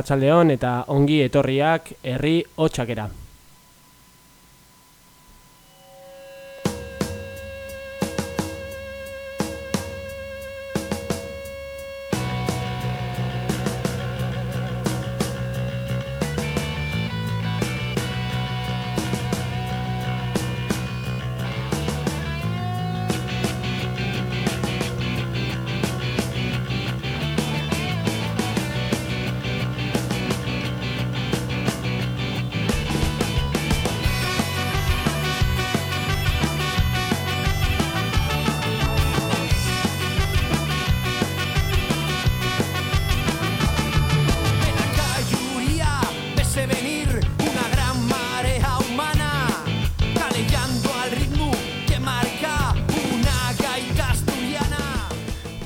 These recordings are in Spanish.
Arratsaldeon eta ongi etorriak herri hotsakera.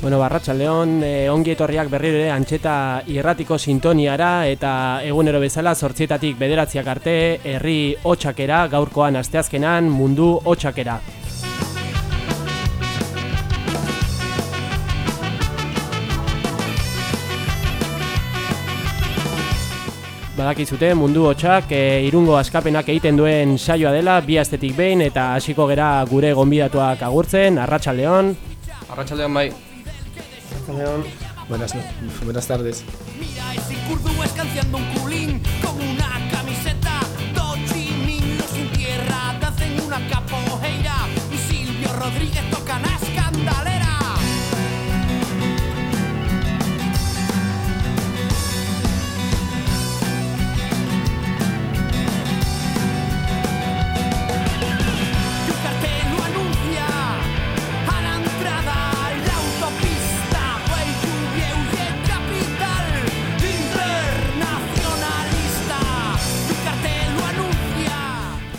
Bueno, Barratxaldeon, e, ongi etorriak berriro ere antxeta irratiko sintoniara eta egunero bezala sortzietatik bederatziak arte herri hotxakera gaurkoan asteazkenan mundu hotxakera. Badakizute mundu hotxak e, irungo askapenak egiten duen saioa dela bi astetik behin eta hasiko gera gure gonbidatuak agurtzen, Arratxaldeon. Arratxaldeon bai. Buenas, buenas tardes. Mira ese kurdu escanciando un culín con una camiseta. Do Chi Minh los sin tierra te hacen una capoeira. Y Silvio Rodríguez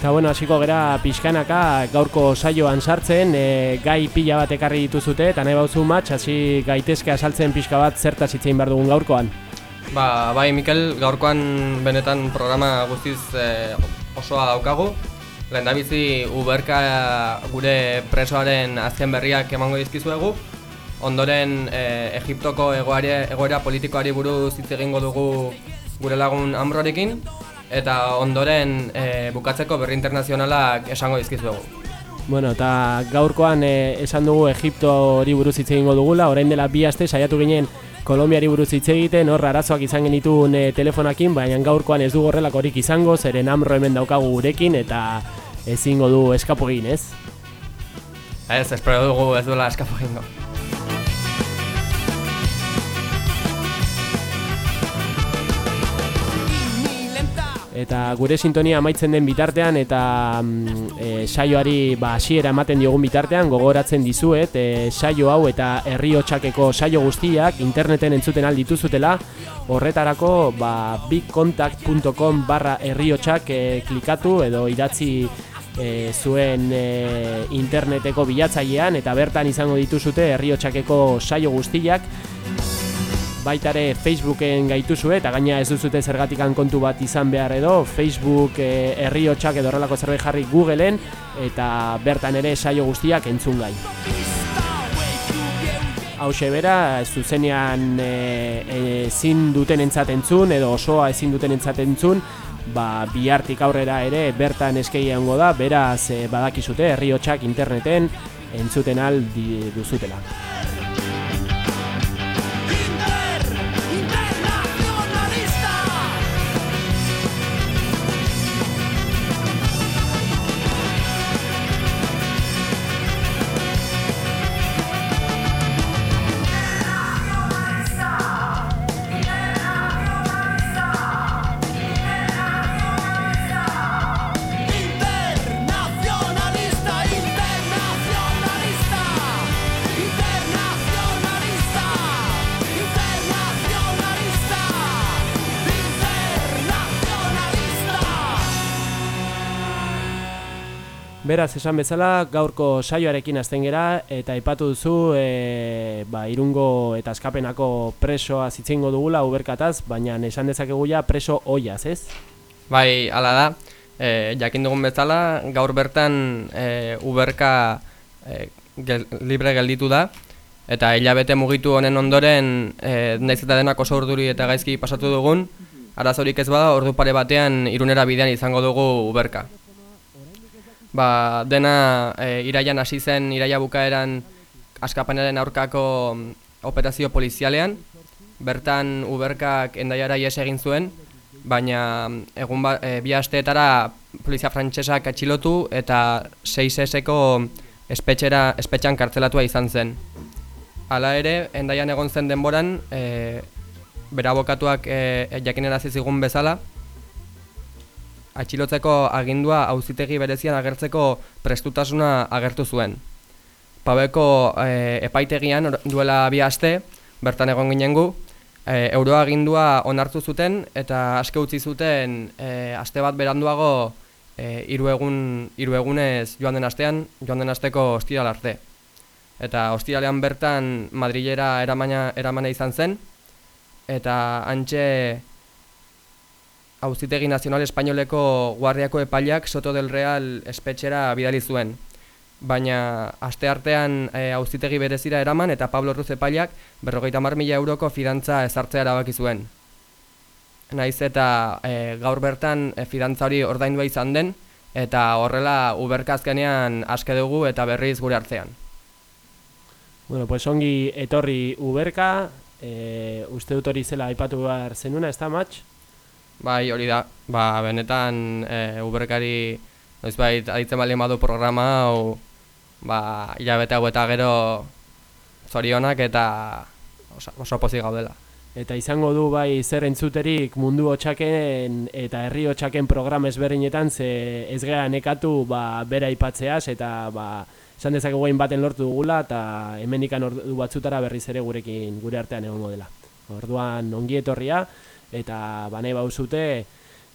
Eta bueno, hasiko gera pixkanaka gaurko saioan sartzen, e, gai pila bat ekarri dituzute eta nahi bauzu matx, hasi gaitezke asaltzen pixka bat zertaz hitzein behar dugun gaurkoan. Ba, bai, Mikel, gaurkoan benetan programa guztiz eh, osoa daukagu. Lehendabizi Uberka gure presoaren azken berriak emango dizkizuegu. Ondoren eh, Egiptoko egoare, egoera politikoari buruz hitz egingo dugu gure lagun Ambrorekin. Eta ondoren eh, bukatzeko berri internazionalak esango dizkizuegu. Bueno, eta gaurkoan e, esan dugu Egipto hori buruz hitz egingo dugula, orain dela bi aste saiatu ginen Kolombiari buruz hitz egiten, hor arazoak izan genituen e, telefonakin, baina gaurkoan ez dugu horrelakorik izango, zeren amro hemen daukagu gurekin eta ezingo du eskapo egin, ez? Ez, espero dugu ez duela eskapo egingo. Eta gure sintonia amaitzen den bitartean eta e, saioari ba, hasiera ematen diogun bitartean gogoratzen dizuet e, saio hau eta herri hotsakeko saio guztiak interneten entzuten aldituzutela horretarako ba, bigcontact.com barra herri hotsak e, klikatu edo idatzi e, zuen e, interneteko bilatzailean eta bertan izango dituzute herri hotsakeko saio guztiak baita ere Facebooken gaituzue eta gaina ez duzute zergatikan kontu bat izan behar edo Facebook e, herri hotxak edo horrelako zerbait jarri Googleen eta bertan ere saio guztiak entzun gai. Hau bera, zuzenean e, ezin duten entzat entzun edo osoa ezin duten entzat entzun ba, bihartik aurrera ere bertan eskei egongo da, beraz e, badakizute herri hotxak interneten entzuten al di- duzutela. Beraz, esan bezala, gaurko saioarekin azten gera, eta aipatu duzu, e, ba, irungo eta askapenako presoa zitzengo dugula uberkataz, baina esan dezakegu ja preso oiaz, ez? Bai, hala da, e, jakin dugun bezala, gaur bertan e, uberka e, gel, libre gelditu da, eta hilabete mugitu honen ondoren, e, naiz eta denak oso urduri eta gaizki pasatu dugun, arazorik ez bada, ordu pare batean irunera bidean izango dugu uberka ba, dena e, iraian hasi zen iraia bukaeran askapanaren aurkako mm, operazio polizialean, bertan uberkak endaiara ies egin zuen, baina mm, egun ba, e, bi asteetara polizia frantsesak atxilotu eta 6 espetxera, espetxan kartzelatua izan zen. Hala ere, endaian egon zen denboran, e, bera bokatuak e, jakinera zizigun bezala, atxilotzeko agindua auzitegi berezian agertzeko prestutasuna agertu zuen. Pabeko e, epaitegian duela bi aste, bertan egon ginen gu, e, euroa agindua onartu zuten eta aske utzi zuten e, aste bat beranduago e, hiru egun hiru egunez joan den astean, joan den asteko ostiral arte. Eta ostiralean bertan Madrilera eramana eramana izan zen eta antxe Auzitegi Nazional Espainoleko Guardiako epaileak Soto del Real espetxera bidali zuen. Baina aste artean e, auzitegi berezira eraman eta Pablo Ruz epaileak berrogeita mar mila euroko fidantza ezartzea erabaki zuen. Naiz eta e, gaur bertan e, fidantza hori ordaindua izan den eta horrela uberkazkenean aske dugu eta berriz gure hartzean. Bueno, pues ongi etorri uberka, e, uste dut hori zela aipatu behar zenuna, ez da, match? Bai, hori da. Ba, benetan e, Uberkari noizbait aditzen baldin badu programa hau ba, hilabete hau eta gero zorionak eta oso, oso pozik gaudela. Eta izango du bai zer entzuterik mundu hotxaken eta herri hotxaken program ezberdinetan ze ez gara nekatu ba, bera ipatzeaz eta ba, esan dezakegu baten lortu dugula eta hemendikan ordu batzutara berriz ere gurekin gure artean egon modela. Orduan ongi etorria eta bane bauzute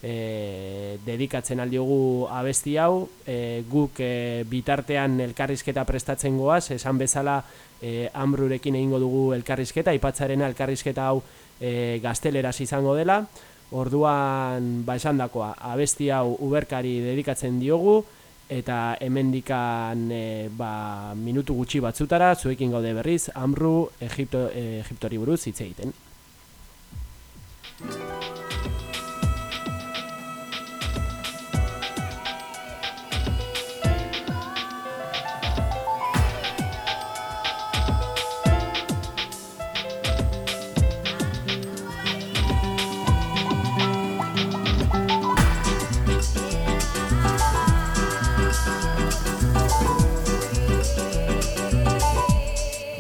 e, dedikatzen aldiogu abesti hau e, guk e, bitartean elkarrizketa prestatzen goaz esan bezala e, ambrurekin egingo dugu elkarrizketa ipatzarena elkarrizketa hau e, gazteleraz izango dela orduan ba esan dakoa abesti hau uberkari dedikatzen diogu eta hemendikan e, ba, minutu gutxi batzutara zuekin gaude berriz Amru Egipto, e, Egiptori buruz hitz egiten.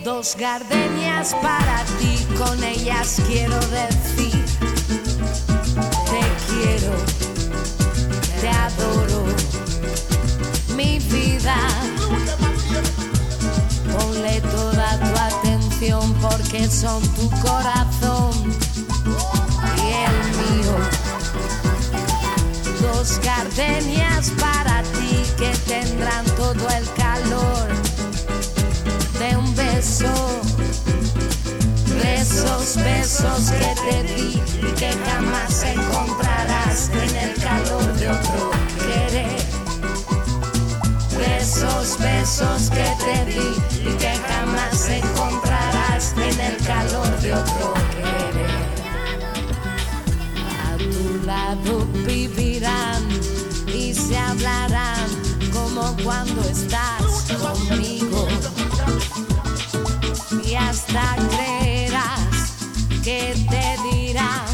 Dos gardenias para ti, con ellas quiero decir porque son tu corazón y el mío. Dos gardenias para ti que tendrán todo el calor de un beso esos besos que te di y que jamás encontrarás en el calor de otro querer. Esos besos que te di y que jamás encontrarás en el calor de otro querer. A tu lado vivirán y se hablarán como cuando estás conmigo. Y hasta creer que te dirán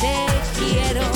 te quiero.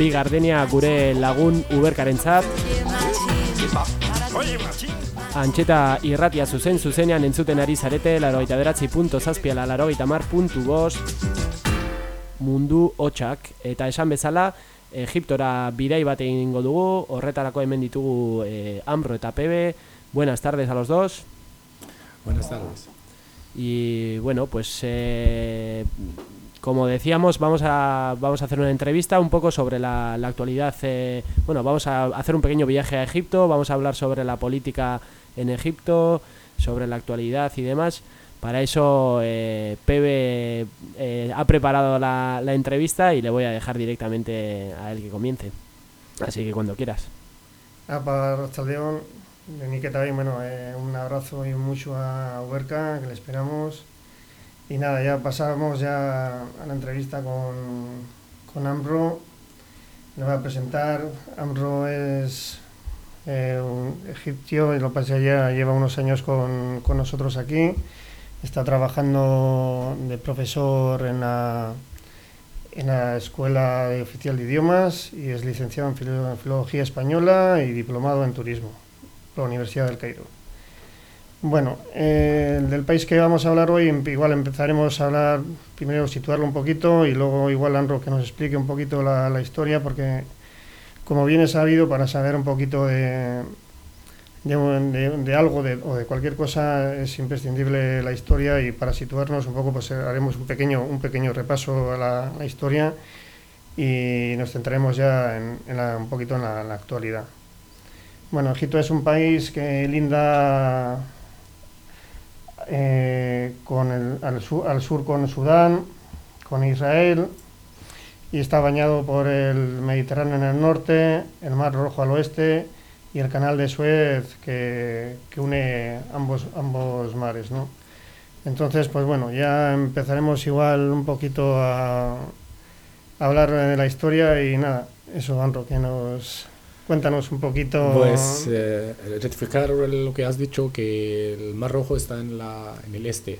bi gardenia gure lagun uberkarentzat. Antxeta irratia zuzen zuzenean entzuten ari zarete, larogeita beratzi punto zazpiala, larogeita mar puntu bost, mundu hotxak. Eta esan bezala, Egiptora bidai bat egingo dugu, horretarako hemen ditugu eh, Ambro eta Pebe. Buenas tardes a los dos. Buenas tardes. Y bueno, pues eh, como decíamos, vamos a, vamos a hacer una entrevista un poco sobre la, la actualidad. eh, bueno, vamos a hacer un pequeño viaje a Egipto, vamos a hablar sobre la política en Egipto, sobre la actualidad y demás. Para eso, eh, Pebe eh, ha preparado la, la entrevista y le voy a dejar directamente a él que comience. Así que cuando quieras. Apa, Arratsaldeon, nik eta behin, bueno, eh, un abrazo y mucho a Huerca, que le esperamos. Y nada, ya pasamos ya a la entrevista con, con Amro. Le voy a presentar. Amro es eh, un egipcio, y lo que ya lleva unos años con, con nosotros aquí. Está trabajando de profesor en la, en la Escuela Oficial de Idiomas y es licenciado en Filología Española y diplomado en Turismo por la Universidad del Cairo. Bueno, eh, del país que vamos a hablar hoy, em- igual empezaremos a hablar, primero situarlo un poquito y luego igual Anro que nos explique un poquito la, historia, porque como bien es sabido, para saber un poquito de, de, de- de algo o de cualquier cosa es imprescindible la historia y para situarnos un poco pues eh, haremos un pequeño, un pequeño repaso a la, historia y nos centraremos ya en, en la- un poquito en la actualidad. Bueno, Egipto es un país que linda eh, con el- al, sur, al sur con Sudán, con Israel y está bañado por el Mediterráneo en el norte, el Mar Rojo al oeste y el Canal de Suez que, que une ambos, ambos mares, ¿no? Entonces, pues bueno, ya empezaremos igual un poquito a, a hablar de la historia y nada, eso, Anro, que nos cuéntanos un poquito. Pues eh, rectificar lo que has dicho, que el Mar Rojo está en, la, en el este.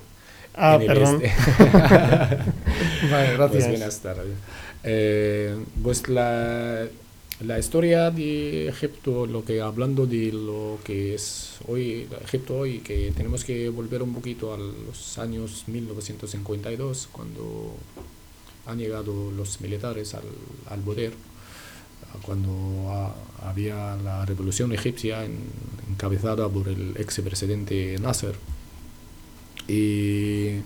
ah, en el perdón. este. vale, gracias. Pues buenas tardes. Eh, pues la, la historia de Egipto, lo que hablando de lo que es hoy Egipto hoy, que tenemos que volver un poquito a los años 1952, cuando han llegado los militares al, al poder, cuando ha- había la revolución egipcia en- encabezada por el ex presidente Nasser. Y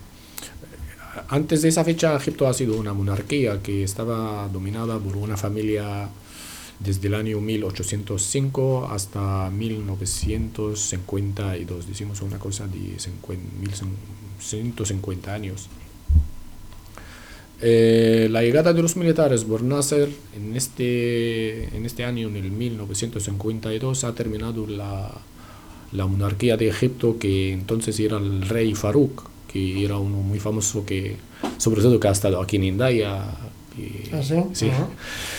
antes de esa fecha, Egipto ha sido una monarquía que estaba dominada por una familia desde el año 1805 hasta 1952. Decimos una cosa de 50 1150 años. Eh, la llegada de los militares por Nasser en este, en este año, en el 1952, ha terminado la, la monarquía de Egipto, que entonces era el rey Farouk, que era uno muy famoso, que sobre todo que ha estado aquí en Indaya. que- ¿Ah, sí? Sí, Ajá.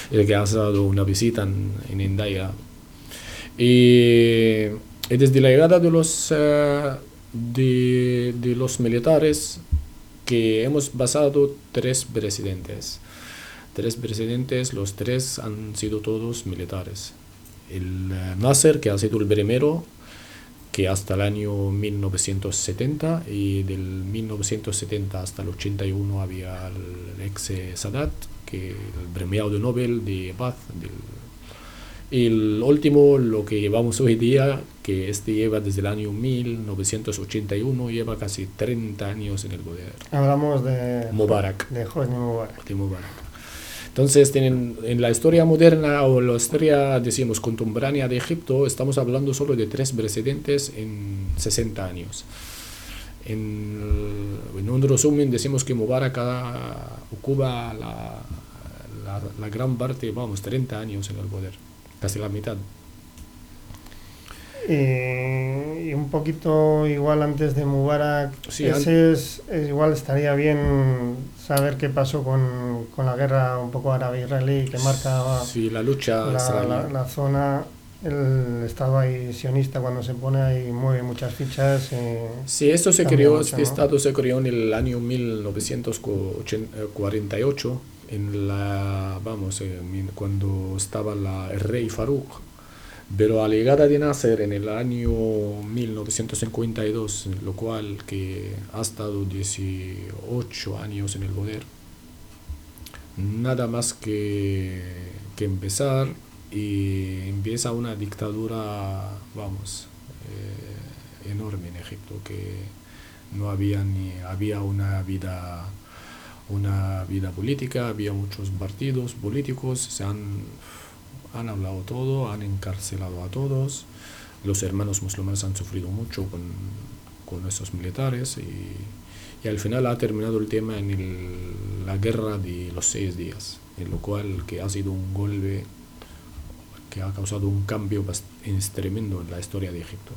el que ha dado una visita en, en Indaya. Y, y desde la llegada de los, eh, de, de los militares, que hemos basado tres presidentes. Tres presidentes, los tres han sido todos militares. El eh, Nasser, que ha sido el primero, que hasta el año 1970, y del 1970 hasta el 81 había el ex Sadat, que el premiado Nobel de paz. del- el último, lo que llevamos hoy día, que este lleva desde el año 1981, lleva casi 30 años en el poder. Hablamos de, Mubarak. de Hosni Mubarak. de Mubarak. Entonces, tienen, en la historia moderna o la historia, decimos, contemporánea de Egipto, estamos hablando solo de tres presidentes en 60 años. En, en un resumen, decimos que Mubarak ha- ocupa la, la, la gran parte, vamos, 30 años en el poder, casi la mitad. Y, y un poquito igual antes de Mubarak, Sí, ese es, es- igual estaría bien saber qué pasó con, con la guerra un poco árabe-israelí que marca Sí, la lucha la, israelí. la- la zona, el estado ahí sionista cuando se pone ahí mueve muchas fichas. eh, Sí, esto se creó, mucho, este ¿no? estado se creó en el año 1948 en la, vamos, cuando estaba la, el rey Farouk. Pero a la llegada de Nasser en el año 1952, lo cual que ha estado 18 años en el poder, nada más que, que empezar y empieza una dictadura, vamos, eh, enorme en Egipto, que no había ni había una vida una vida política, había muchos partidos políticos, se han, han hablado todo, han encarcelado a todos, los hermanos musulmanes han sufrido mucho con, con esos militares y, y al final ha terminado el tema en el- la guerra de los seis días, en lo cual que ha sido un golpe que ha causado un cambio tremendo en la historia de Egipto.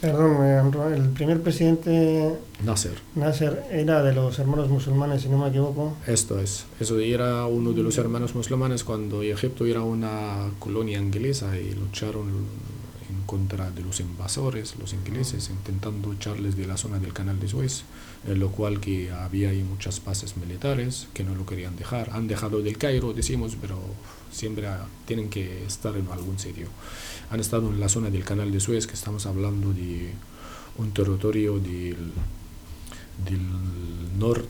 Perdón, el primer presidente Nasser. Nasser era de los hermanos musulmanes, si no me equivoco. Esto es, eso era uno de los hermanos musulmanes cuando Egipto era una colonia inglesa y lucharon en contra de los invasores, los ingleses, intentando echarles de la zona del canal de Suez, en lo cual que había ahí muchas bases militares que no lo querían dejar. Han dejado del Cairo, decimos, pero siempre tienen que estar en algún sitio. Han estado en la zona del canal de Suez, que estamos hablando de un territorio del, del nor-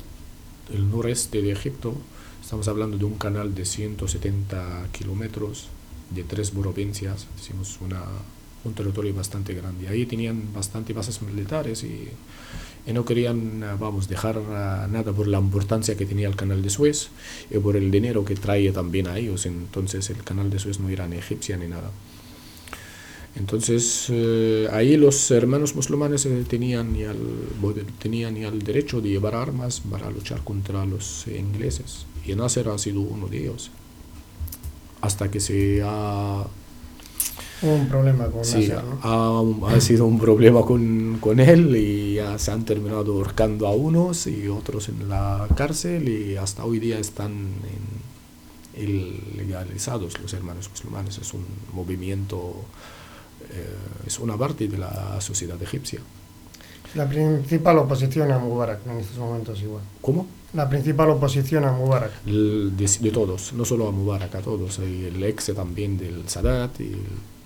el noreste de Egipto. Estamos hablando de un canal de 170 kilómetros de tres provincias, decimos una, un territorio bastante grande. Ahí tenían bastante bases militares y, y no querían, eh, vamos, dejar eh, nada por la importancia que tenía el canal de Suez y por el dinero que traía también a ellos. Entonces el canal de Suez no era ni egipcia ni nada. Entonces eh, ahí los hermanos musulmanes tenían, ya el, tenían ya el derecho de llevar armas para luchar contra los ingleses. Y Nasser ha sido uno de ellos. Hasta que se ha, Hubo un problema con sí, Nasser, ¿no? ha, ha sido un problema con, con él y ya se han terminado ahorcando a unos y otros en la cárcel y hasta hoy día están en, ilegalizados los hermanos musulmanes. Es un movimiento, eh, es una parte de la sociedad egipcia. La principal oposición a Mubarak en estos momentos igual. ¿Cómo? La principal oposición a Mubarak. El- de, de todos, no solo a Mubarak, a todos, el ex también del Sadat. Y el-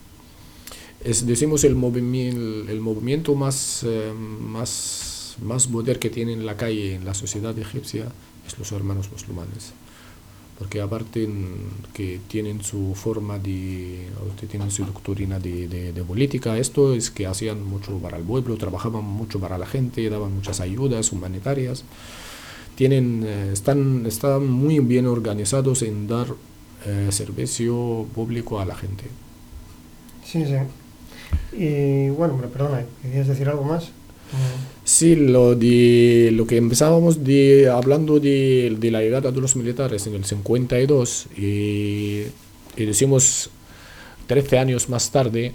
es, decimos, el, el movimiento más, eh, más, más poder que tiene en la calle, en la sociedad egipcia, es los hermanos musulmanes. Porque aparte que tienen su forma de, tienen su doctrina de, de, de política, esto es que hacían mucho para el pueblo, trabajaban mucho para la gente, daban muchas ayudas humanitarias tienen, eh, están, están muy bien organizados en dar eh, servicio público a la gente. Sí, sí. Y bueno, hombre, perdona, ¿querías decir algo más? Sí, lo, de, lo que empezábamos de, hablando de, de la llegada de los militares en el 52 y, y decimos 13 años más tarde,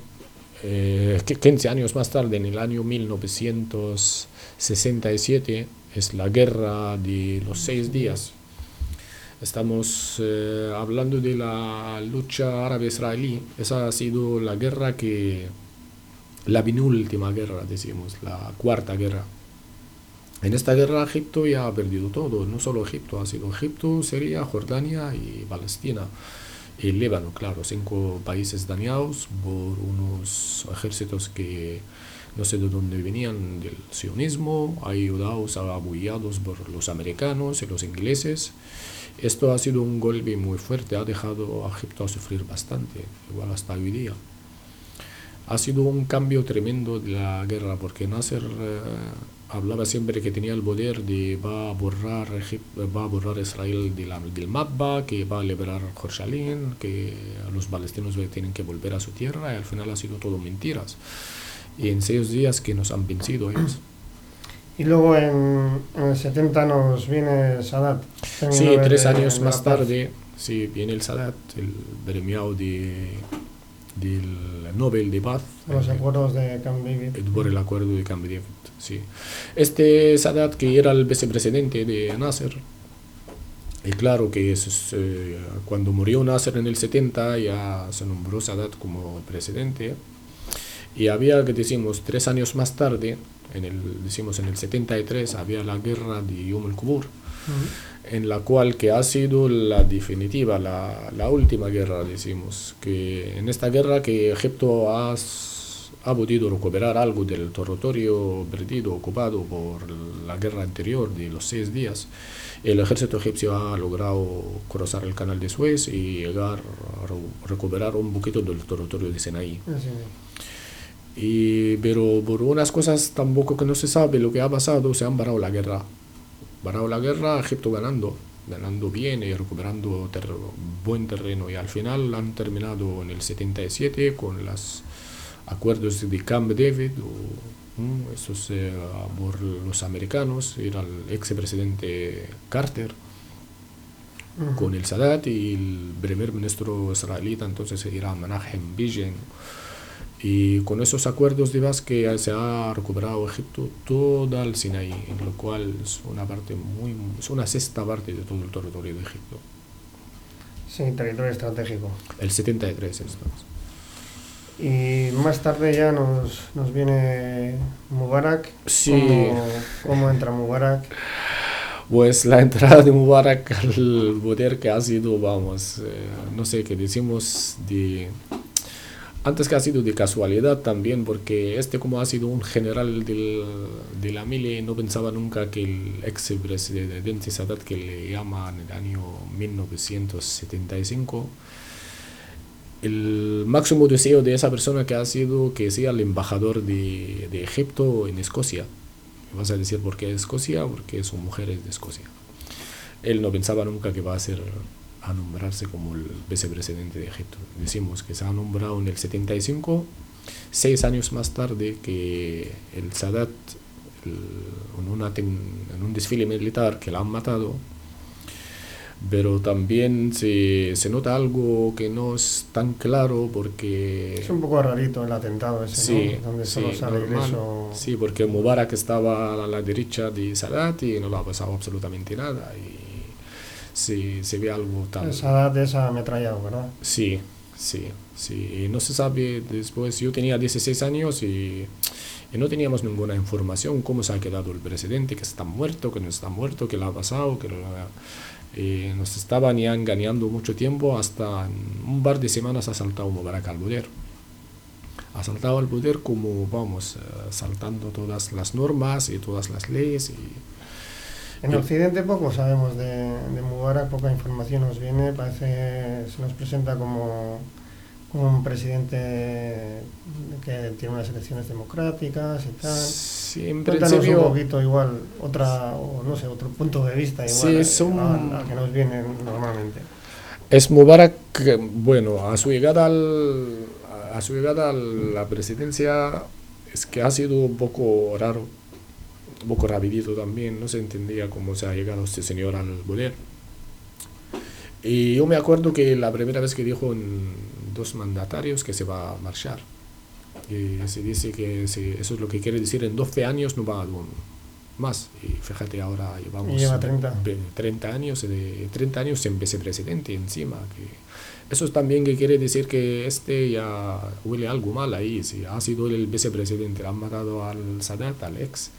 eh, que 15 años más tarde, en el año 1967, es la guerra de los seis días. Estamos eh, hablando de la lucha árabe-israelí. Esa ha sido la guerra que la penúltima guerra, decimos, la cuarta guerra. En esta guerra Egipto ya ha perdido todo, no solo Egipto, ha sido Egipto, Siria, Jordania y Palestina. Y Líbano, claro, cinco países dañados por unos ejércitos que no sé de dónde venían del sionismo, ayudados, apoyados por los americanos y los ingleses. Esto ha sido un golpe muy fuerte, ha dejado a Egipto a sufrir bastante, igual hasta hoy día ha sido un cambio tremendo de la guerra porque Nasser eh, hablaba siempre que tenía el poder de va a borrar va a borrar Israel de la- del mapa que va a liberar Jerusalén que los palestinos tienen que volver a su tierra y al final ha sido todo mentiras. Y en seis días que nos han vencido ellos. Y luego en, en el 70 nos viene Sadat. sí tres años más tarde sí viene el Sadat el premiado de del Nobel de Paz Los eh, acuerdos de Camp David. por el acuerdo de Camp David, sí. Este Sadat, que era el vicepresidente de Nasser, y claro que es, eh, cuando murió Nasser en el 70 ya se nombró Sadat como presidente, y había, que decimos, tres años más tarde, en el, decimos en el 73, había la guerra de Yom el Kippur, en la cual que ha sido la definitiva, la, la última guerra, decimos, que en esta guerra que Egipto ha, ha podido recuperar algo del territorio perdido, ocupado por la guerra anterior de los seis días, el ejército egipcio ha logrado cruzar el canal de Suez y llegar a re- recuperar un poquito del territorio de Sinaí. Sí, Y, pero por unas cosas tampoco que no se sabe lo que ha pasado, se han parado la guerra. Parado la guerra, Egipto ganando, ganando bien y recuperando ter- buen terreno. Y al final han terminado en el 77 con los acuerdos de Camp David, o, esos eh, por los americanos, era el ex presidente Carter con el Sadat y el primer ministro israelita. Entonces era Menachem Begin y con esos acuerdos de paz que se ha recuperado Egipto toda el Sinaí, en lo cual es una parte muy, es una sexta parte de todo el territorio de Egipto. sí, territorio estratégico. El 73 es más. Y más tarde ya nos, nos viene Mubarak. Sí. ¿Cómo, cómo entra Mubarak? Pues la entrada de Mubarak al poder que ha sido, vamos, eh, no sé qué decimos de... Antes que ha sido de casualidad también, porque este como ha sido un general del, de la mili, no pensaba nunca que el ex presidente Sadat, que le llaman en el año 1975, el máximo deseo de esa persona que ha sido que sea el embajador de, de Egipto en Escocia. Me Vas a decir por qué Escocia, porque su mujer es de Escocia. Él no pensaba nunca que va a ser a nombrarse como el vicepresidente de Egipto. Decimos que se ha nombrado en el 75, seis años más tarde que el Sadat, el- en, una en un desfile militar que la han matado, pero también se, se nota algo que no es tan claro porque... Es un poco rarito el atentado ese, Sí, ¿no? Donde sí, solo sale normal. Sí, porque Mubarak estaba a la derecha de Sadat y no le ha pasado absolutamente nada. Y sí, se ve algo tan... Esa edad de esa ametrallado, ¿verdad? Sí, sí, sí. Y no se sabe después. Yo tenía 16 años y, y no teníamos ninguna información cómo se ha quedado el presidente, que está muerto, que no está muerto, que le ha pasado, que nos estaban ya engañando mucho tiempo hasta un par de semanas ha saltado Mubarak al poder. Ha saltado al poder como, vamos, eh, saltando todas las normas y todas las leyes. Y, En. Occidente poco sabemos de, de Mubarak, poca información nos viene, parece, se nos presenta como, como un presidente que tiene unas elecciones democráticas y tal. Cuéntanos un poquito igual, otra, o no sé, otro punto de vista igual Sí, al, al que nos viene normalmente. Es Mubarak, bueno, a su llegada al, a su llegada a la presidencia es que ha sido un poco raro, un poco rapidito también, no se entendía cómo se ha llegado este señor al poder. Y yo me acuerdo que la primera vez que dijo en dos mandatarios que se va a marchar. Y se dice que se- eso es lo que quiere decir en 12 años no va a más. Y fíjate, ahora llevamos lleva 30. ve- 30 años, de 30 años sin vicepresidente encima. Que eso es también que quiere decir que este ya huele algo mal ahí. Si ha sido el vicepresidente, le han matado al Sadat, al ex.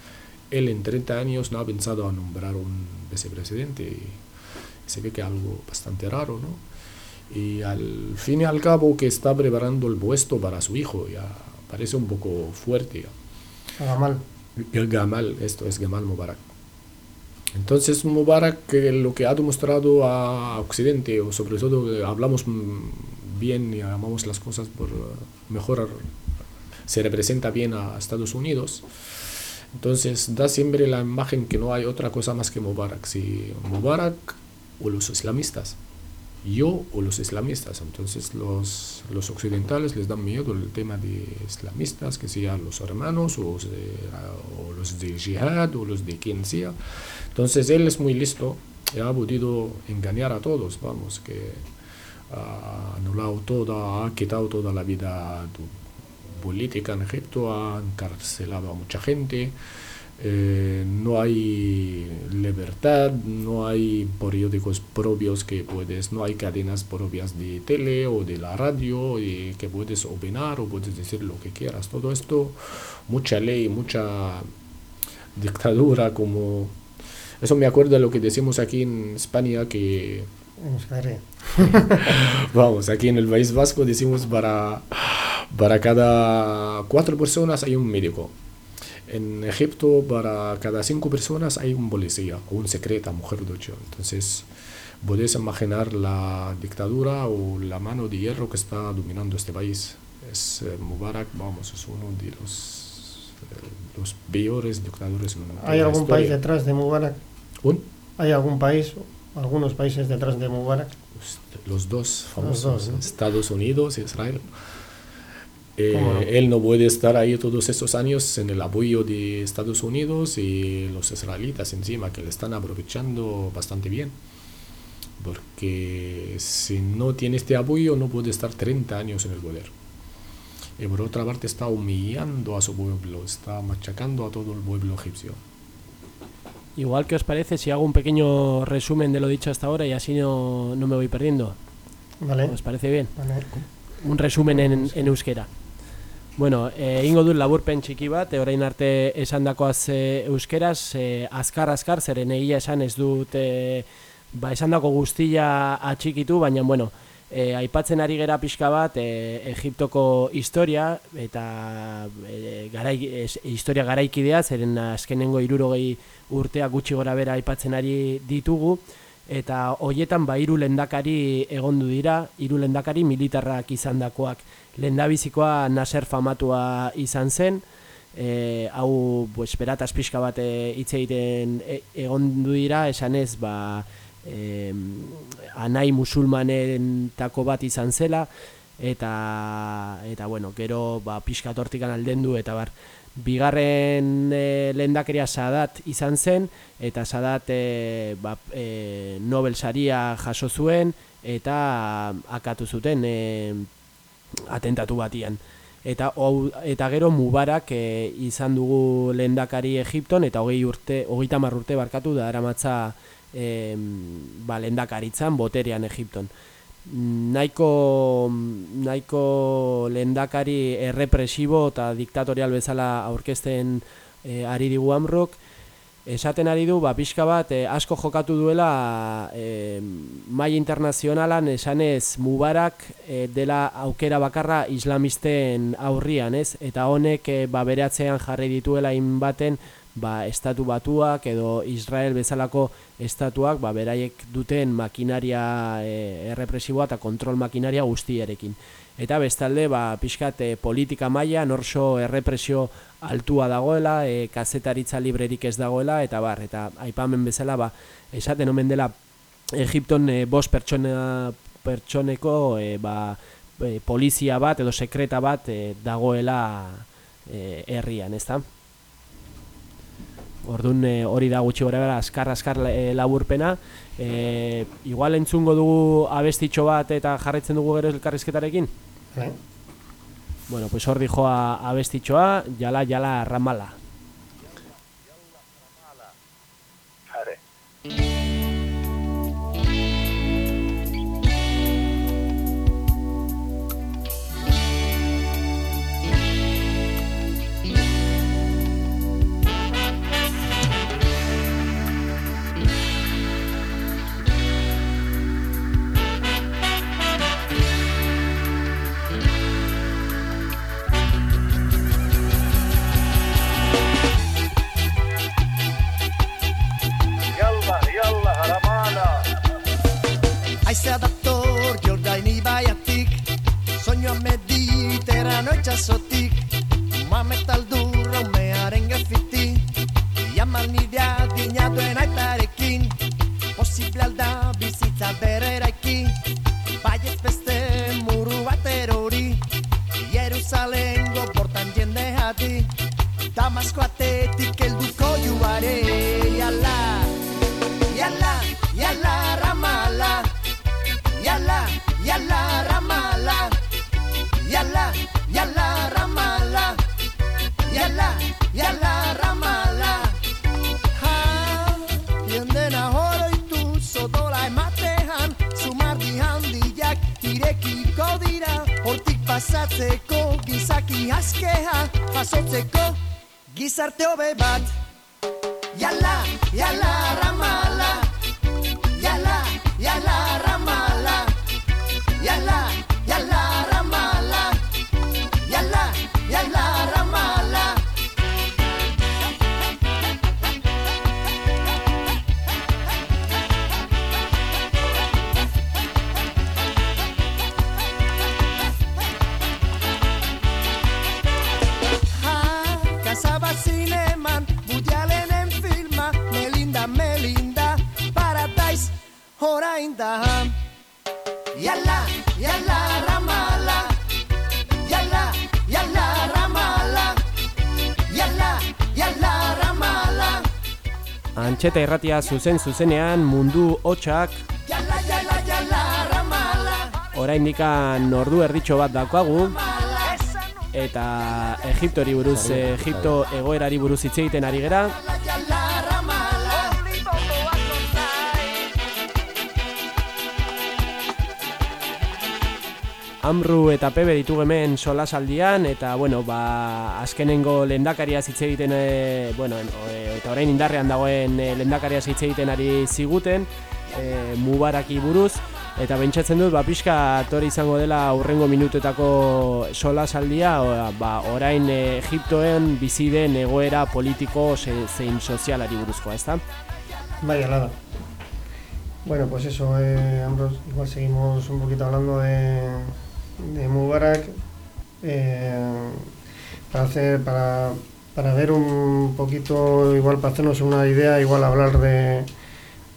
Él en 30 años no ha pensado a nombrar un vicepresidente. Y se ve que algo bastante raro, ¿no? Y al fin y al cabo que está preparando el puesto para su hijo, ya parece un poco fuerte. ya. Haga mal. El Gamal, esto es Gamal Mubarak. Entonces Mubarak lo que ha demostrado a Occidente, o sobre todo hablamos bien y llamamos las cosas por mejor, se representa bien a Estados Unidos. Entonces da siempre la imagen que no hay otra cosa más que Mubarak. Si Mubarak o los islamistas, yo o los islamistas. Entonces los, los occidentales les dan miedo el tema de islamistas, que sean los hermanos o, o los de jihad o los de quien sea. Entonces él es muy listo y ha podido engañar a todos, vamos, que ha anulado toda, ha quitado toda la vida política en Egipto, ha encarcelado a mucha gente. eh, no hay libertad, no hay periódicos propios que puedes, no hay cadenas propias de tele o de la radio y que puedes opinar o puedes decir lo que quieras. Todo esto, mucha ley, mucha dictadura como Eso me acuerdo de lo que decimos aquí en España, que. Vamos, aquí en el País Vasco decimos para, para cada cuatro personas hay un médico. En Egipto para cada cinco personas hay un policía o un secreta, mejor dicho. Entonces, podéis imaginar la dictadura o la mano de hierro que está dominando este país. Es eh, Mubarak, vamos, es uno de los, eh, los peores dictadores en ¿Hay algún país historia. detrás de Mubarak? Un- ¿Hay algún país, algunos países detrás de Mubarak? los dos famosos, dos, ¿no? Estados Unidos y Israel. Eh. Él no puede estar ahí todos estos años en el apoyo de Estados Unidos y los israelitas encima, que le están aprovechando bastante bien. Porque si no tiene este apoyo no puede estar 30 años en el poder. Y por otra parte está humillando a su pueblo, está machacando a todo el pueblo egipcio. Igual que os parece si hago un pequeño resumen de lo dicho hasta ahora y así no, no me voy perdiendo. ¿Vale? ¿Os parece bien? Vale. un resumen en, en euskera. Bueno, e, ingo dut laburpen txiki bat, e, orain arte esandakoaz e, euskeraz, e, azkar azkar, zeren egia esan ez dut e, ba, esandako guztia atxikitu, baina bueno, e, aipatzen ari gera pixka bat e, Egiptoko historia eta e, garai, es, historia garaikidea, zeren azkenengo irurogei urtea gutxi gora bera aipatzen ari ditugu, eta hoietan ba hiru lendakari egondu dira, hiru lendakari militarrak izandakoak. Lehendabizikoa Nasser famatua izan zen, e, hau pues, berataz pixka bat e, hitz egiten e, egondu dira, esanez ba, e, anai musulmanentako bat izan zela, eta, eta bueno, gero ba, pixka tortikan aldendu, eta bar, bigarren e, lehendakaria Sadat izan zen. Eta Sadat e, ba, e, Nobel saria jaso zuen. Eta akatu zuten e, atentatu batian. Eta, hau- eta gero Mubarak e, izan dugu lehendakari Egipton eta hogei urte, hogeita urte barkatu da aramatza e, ba, lehendakaritzan boterean Egipton nahiko nahiko lehendakari errepresibo eta diktatorial bezala aurkezten e, ari digu Amrok esaten ari du ba pixka bat e, asko jokatu duela e, mai internazionalan esanez Mubarak e, dela aukera bakarra islamisten aurrian, ez? Eta honek e, ba beratzean jarri dituela inbaten ba, estatu batuak edo Israel bezalako estatuak ba, beraiek duten makinaria e, errepresiboa eta kontrol makinaria guztiarekin. Eta bestalde, ba, pixkat e, politika maila norso errepresio altua dagoela, e, kazetaritza librerik ez dagoela, eta bar, eta aipamen bezala, ba, esaten omen dela Egipton e, bost pertsona, pertsoneko e, ba, e, polizia bat edo sekreta bat e, dagoela e, herrian, ezta? Orduan e, hori da gutxi gora bera askar askar e, laburpena. E, igual entzungo dugu abestitxo bat eta jarraitzen dugu gero elkarrizketarekin. Vale. Bueno, pues hor dijoa abestitxoa, jala jala ramala. Yallah, Haizea dator jordaini baiatik Soñoa mediterano etxasotik Uma metaldurra umearen grafiti Iama nire adina duen aitarekin Posible alda bizitza bere eraiki Bai ez beste muru bat erori Jerusalengo portan jende jati Damaskoa Antxeta irratia zuzen zuzenean mundu hotxak. Oraindikan ordu erditxo bat daukagu. Eta Egiptori buruz, Egipto egoerari buruz hitz egiten ari gera. Amru eta Pebe ditugu hemen solasaldian eta bueno, ba, azkenengo lehendakaria hitz egiten e, bueno, e, eta orain indarrean dagoen e, lehendakaria hitz egiten ari ziguten e, Mubaraki buruz eta pentsatzen dut ba pixka tori izango dela aurrengo minutuetako solasaldia ba, orain e, Egiptoen bizi den egoera politiko ze- zein sozialari buruzkoa, ezta? Vaya nada. Bueno, pues eso, eh, Ambros, igual seguimos un poquito hablando de, de Mubarak. eh, para hacer, para, para ver un poquito, igual para hacernos una idea, igual hablar de,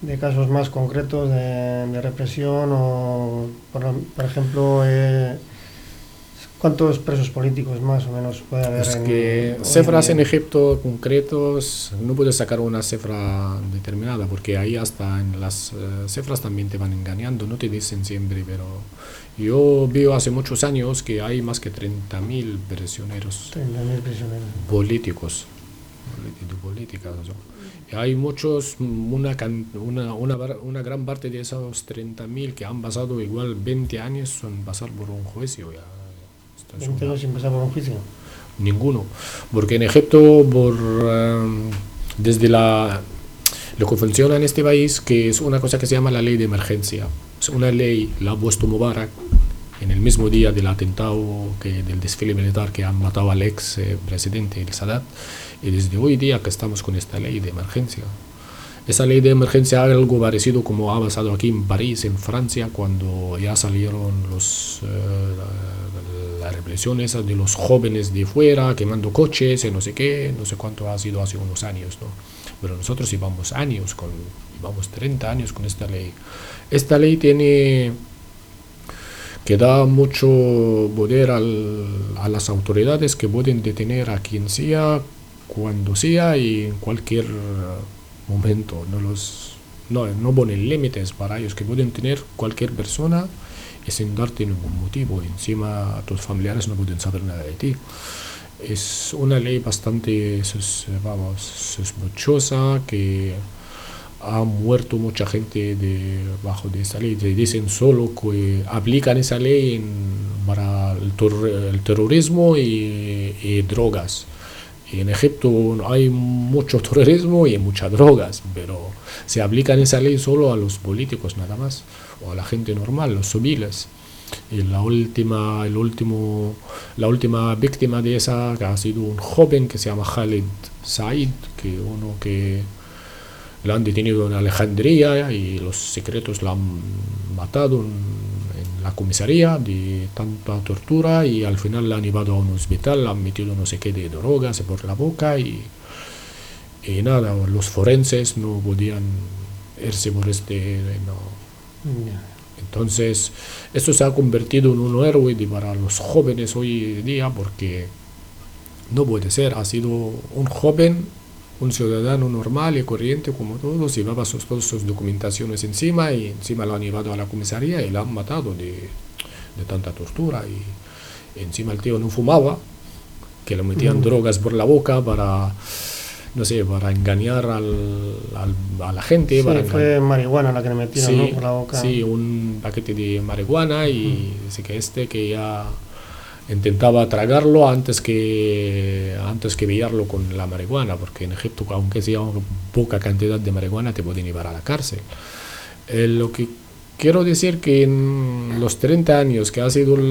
de casos más concretos de, represión o, por, por ejemplo, eh, ¿cuántos presos políticos más o menos puede haber? Es en- que cifras en? Egipto concretos, no puedes sacar una cifra determinada, porque ahí hasta en las eh, cifras también te van engañando, no te dicen siempre, pero yo veo hace muchos años que hay más que 30.000 prisioneros 30.000 prisioneros. políticos, políticas. Y hay muchos, mm, una, una, una, una gran parte de esos 30.000 que han pasado igual 20 años sin pasar por un juicio. Ya, Esto es 20 una- años sin pasar por un juicio. Ninguno. Porque en Egipto, por, em, desde la, lo que funciona en este país, que es una cosa que se llama la ley de emergencia. Es una ley, la ha puesto Mubarak en el mismo día del atentado, que, del desfile militar que han matado al ex eh, presidente, el Sadat. Y desde hoy día que estamos con esta ley de emergencia. Esa ley de emergencia algo parecido como ha pasado aquí en París, en Francia, cuando ya salieron los, eh, la, represión esa de los jóvenes de fuera quemando coches no sé qué, no sé cuánto ha sido hace unos años, ¿no? Pero nosotros llevamos años, con, llevamos 30 años con esta ley. Esta ley tiene que da mucho poder a las autoridades que pueden detener a quien sea, cuando sea y en cualquier momento. No, los, no, no ponen límites para ellos, que pueden tener cualquier persona y sin darte ningún motivo. Encima tus familiares no pueden saber nada de ti. Es una ley bastante sospechosa que ha muerto mucha gente debajo de esa ley. Te dicen solo que aplican esa ley para el, terrorismo y, y drogas. En Egipto hay mucho terrorismo y muchas drogas, pero se aplican esa ley solo a los políticos nada más, o a la gente normal, los civiles. Y la última, el último, la última víctima de esa que ha sido un joven que se llama Khalid Said, que uno que la han detenido en Alejandría y los secretos la han matado en, en la comisaría de tanta tortura y al final la han llevado a un hospital, la han metido no sé qué de drogas por la boca y, y nada, los forenses no podían irse por este... no. Entonces, esto se ha convertido en un héroe para los jóvenes hoy en día porque no puede ser, ha sido un joven, un ciudadano normal y corriente como todos, llevaba sus, todas sus documentaciones encima y encima lo han llevado a la comisaría y lo han matado de, de tanta tortura. Y, y encima el tío no fumaba, que le metían Mm. drogas por la boca para, no sé, para engañar al, al- a la gente, Sí, para engañar- fue marihuana la que le metieron Sí, ¿no? por la boca. sí, un paquete de marihuana y dice que este que ya intentaba tragarlo antes que antes que pillarlo con la marihuana, porque en Egipto, aunque sea poca cantidad de marihuana, te pueden llevar a la cárcel. Eh, lo que quiero decir que en los 30 años que ha sido el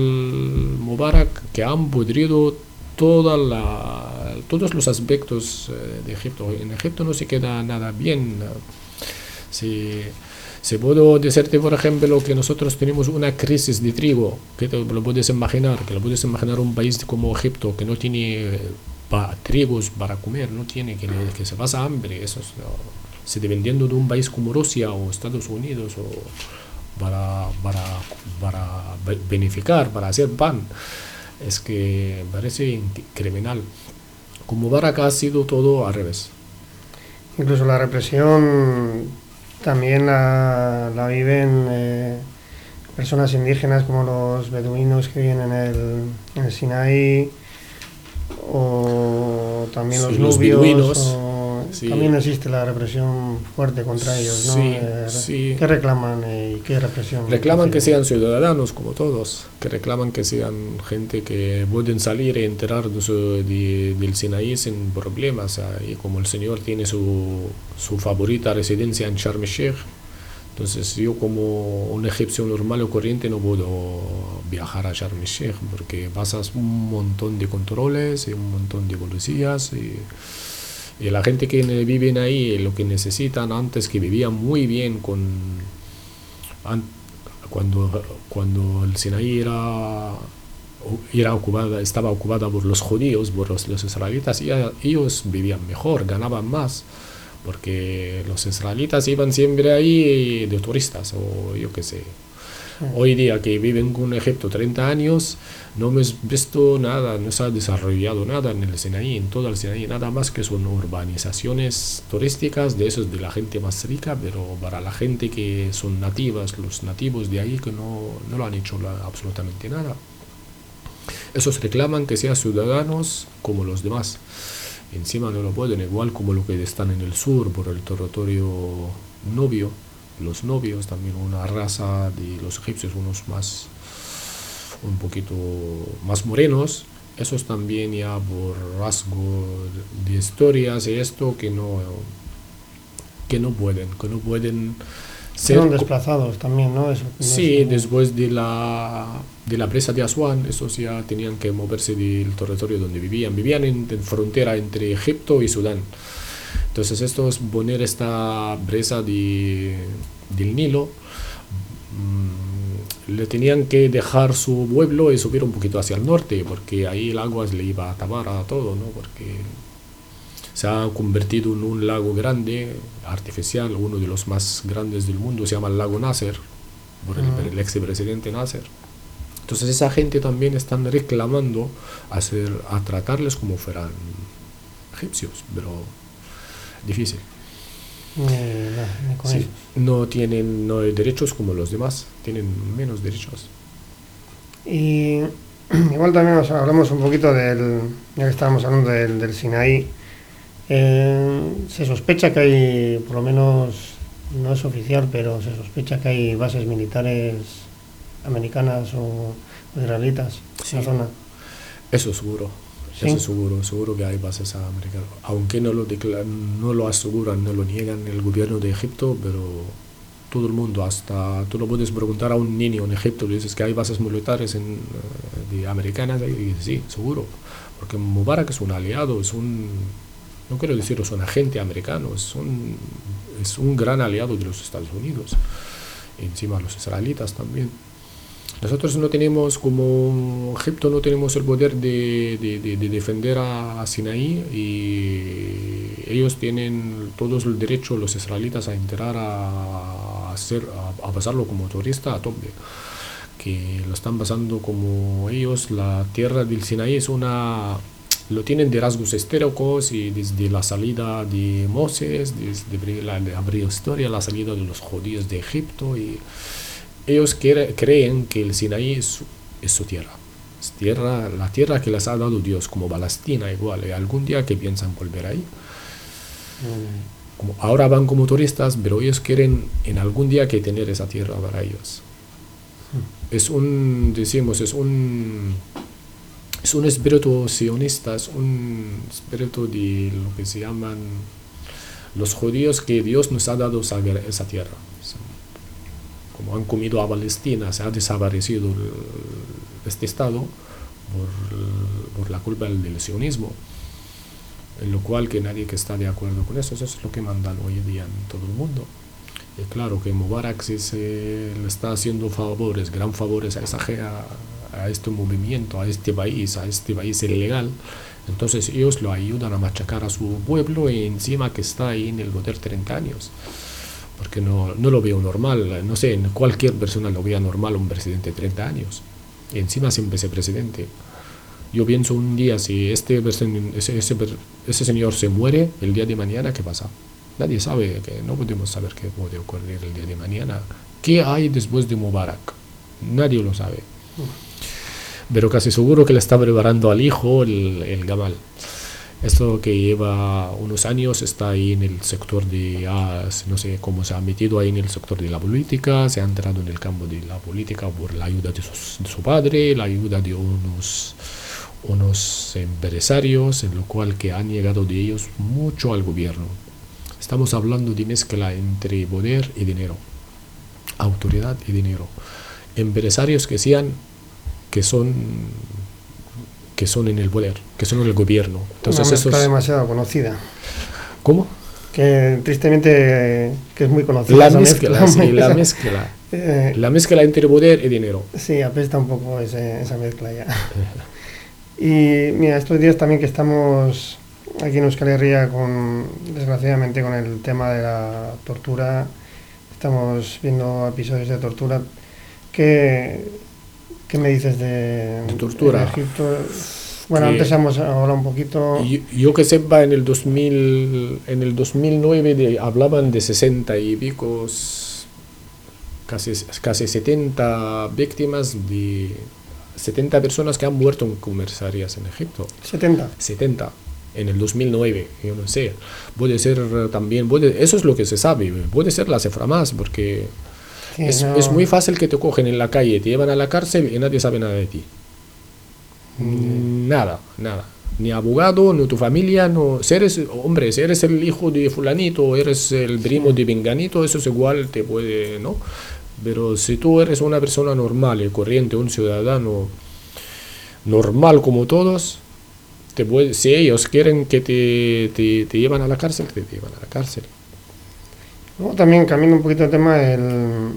Mubarak, que han pudrido toda la, todos los aspectos eh, de Egipto. En Egipto no se queda nada bien. Si, si puedo decirte, por ejemplo, que nosotros tenemos una crisis de trigo, que te lo puedes imaginar, que lo puedes imaginar un país como Egipto que no tiene pa, trigos para comer, no tiene, que, que se pasa hambre, eso es, si dependiendo de un país como Rusia o Estados Unidos o para, para, para beneficiar, para hacer pan, es que parece criminal. Como Mubarak ha sido todo al revés. Incluso la represión también la, la viven eh, personas indígenas como los beduinos que viven en el, en el Sinaí o también los Sí, los nubios. beduinos, o- sí. También existe la represión fuerte contra ellos, ¿no? Sí, Eh, sí. ¿Qué reclaman y qué represión? Reclaman que sean ciudadanos como todos, que reclaman que sean gente que pueden salir y enterar de de- del Sinaí sin problemas. sea, y como el señor tiene su, su favorita residencia en Sharm el entonces yo como un egipcio normal o corriente no puedo viajar a Sharm el porque pasas un montón de controles y un montón de policías y, y la gente que viven ahí lo que necesitan antes que vivían muy bien con an- cuando, cuando el Sinaí era, era ocupada, estaba ocupada por los judíos, por los, los israelitas, y a- ellos vivían mejor, ganaban más, porque los israelitas iban siempre ahí de turistas, o yo qué sé. Hoy día que viven en Egipto 30 años, no hemos visto nada, no se ha desarrollado nada en el Sinaí, en todo el Sinaí, nada más que son urbanizaciones turísticas de esos de la gente más rica, pero para la gente que son nativas, los nativos de ahí, que no, no lo han hecho la- absolutamente nada. Esos reclaman que sean ciudadanos como los demás. Encima no lo pueden, igual como lo que están en el sur, por el territorio novio. Los novios, también una raza de los egipcios, unos más, un poquito más morenos. Esos también ya por rasgo de historias y esto que no, que no pueden, que no pueden ser Fueron desplazados también, ¿no? Eso- Sí, eso- después de la, de la presa de Asuán, esos ya tenían que moverse del territorio donde vivían. Vivían en, en frontera entre Egipto y Sudán. Entonces, estos poner esta presa de, del Nilo, mm, le tenían que dejar su pueblo y subir un poquito hacia el norte, porque ahí el agua le iba a tapar a todo, ¿no? Porque se ha convertido en un lago grande, artificial, uno de los más grandes del mundo, se llama el lago Nasser, por el, Mm. el expresidente Nasser. Entonces esa gente también están reclamando hacer, a tratarles como fueran egipcios, pero difícil. Eh, no, Sí, tienen no hay derechos como los demás, tienen menos derechos. Y igual también nos hablamos un poquito del, ya que estábamos hablando del, del Sinaí, eh, se sospecha que hay, por lo menos no es oficial, pero se sospecha que hay bases militares americanas o israelitas en la Sí. zona. Eso seguro. Sí. Eso seguro, seguro que hay bases americanas. Aunque no lo declaran, no lo aseguran, no lo niegan el gobierno de Egipto, pero todo el mundo, hasta tú lo puedes preguntar a un niño en Egipto, le dices que hay bases militares en, eh, de americanas, y dice, sí, seguro, porque Mubarak es un aliado, es un, no quiero decir es un agente americano, es un, es un gran aliado de los Estados Unidos, encima los israelitas también. Nosotros no tenemos, como Egipto, no tenemos el poder de, de- de- de defender a, Sinaí y ellos tienen todos el derecho, los israelitas, a entrar a, hacer, a, a pasarlo como turista a tope. Que lo están pasando como ellos, la tierra del Sinaí es una. Lo tienen de rasgos históricos y desde la salida de Moses, desde la, la prehistoria, la salida de los judíos de Egipto y ellos creen que el Sinaí es su, es su tierra. Es tierra, la tierra que les ha dado Dios, como Palestina igual. Y algún día que piensan volver ahí. Como ahora van como turistas, pero ellos quieren en algún día que tener esa tierra para ellos. Es un, decimos, es un, es un espíritu sionista, es un espíritu de lo que se llaman los judíos que Dios nos ha dado esa, esa tierra. Como han comido a Palestina, se ha desaparecido el- este estado por, por la culpa del, sionismo. En lo cual que nadie que está de acuerdo con eso, eso es lo que mandan hoy en día en todo el mundo. Y claro que Mubarak se le está haciendo favores, gran favores a, esa, a, a este movimiento, a este país, a este país ilegal, entonces ellos lo ayudan a machacar a su pueblo y encima que está ahí en el poder 30 años. Porque no, no lo veo normal, no sé, en cualquier persona lo vea normal un presidente de 30 años. Y encima sin vicepresidente. Yo pienso un día, si este, ese, ese, ese señor se muere el día de mañana, ¿qué pasa? Nadie sabe, que no podemos saber qué puede ocurrir el día de mañana. ¿Qué hay después de Mubarak? Nadie lo sabe. Pero casi seguro que le está preparando al hijo el, el Gamal. Esto que lleva unos años está ahí en el sector de, ah, no sé cómo se ha metido ahí en el sector de la política, se ha entrado en el campo de la política por la ayuda de, sus- de su padre, la ayuda de unos, unos empresarios, en lo cual que han llegado de ellos mucho al gobierno. Estamos hablando de mezcla entre poder y dinero, autoridad y dinero. Empresarios que sean, que son, que son en el poder, que son en el gobierno. Entonces Una mezcla demasiado conocida. ¿Cómo? Que tristemente que es muy conocida. La mezcla, sí, la mezcla. eh, La mezcla entre poder y dinero. Sí, apesta un poco ese- esa mezcla ya. Y mira, estos días también que estamos aquí en Euskal Herria con, desgraciadamente, con el tema de la tortura, estamos viendo episodios de tortura. ¿Qué, qué me dices de, De tortura? en Egipto? Bueno, Que- antes hemos hablado un poquito. Yo, yo que sepa, en el 2000, en el 2009 de- hablaban de 60 y pico, casi, casi 70 víctimas de 70 personas que han muerto en comisarias en Egipto. 70. 70 en el 2009, yo no sé. Puede ser eh, también, puede, eso es lo que se sabe, puede ser la cifra más, porque es, no- es muy fácil que te cogen en la calle, te llevan a la cárcel y nadie sabe nada de ti. Nada, nada. Ni abogado, ni tu familia, no. Si eres, hombre, si eres el hijo de fulanito, eres el primo de venganito, eso es igual, te puede, ¿no? Pero si tú eres una persona normal y corriente, un ciudadano normal como todos, te puede, si ellos quieren que te, te, te llevan a la cárcel, te llevan a la cárcel. Luego también cambiando un poquito el tema, el,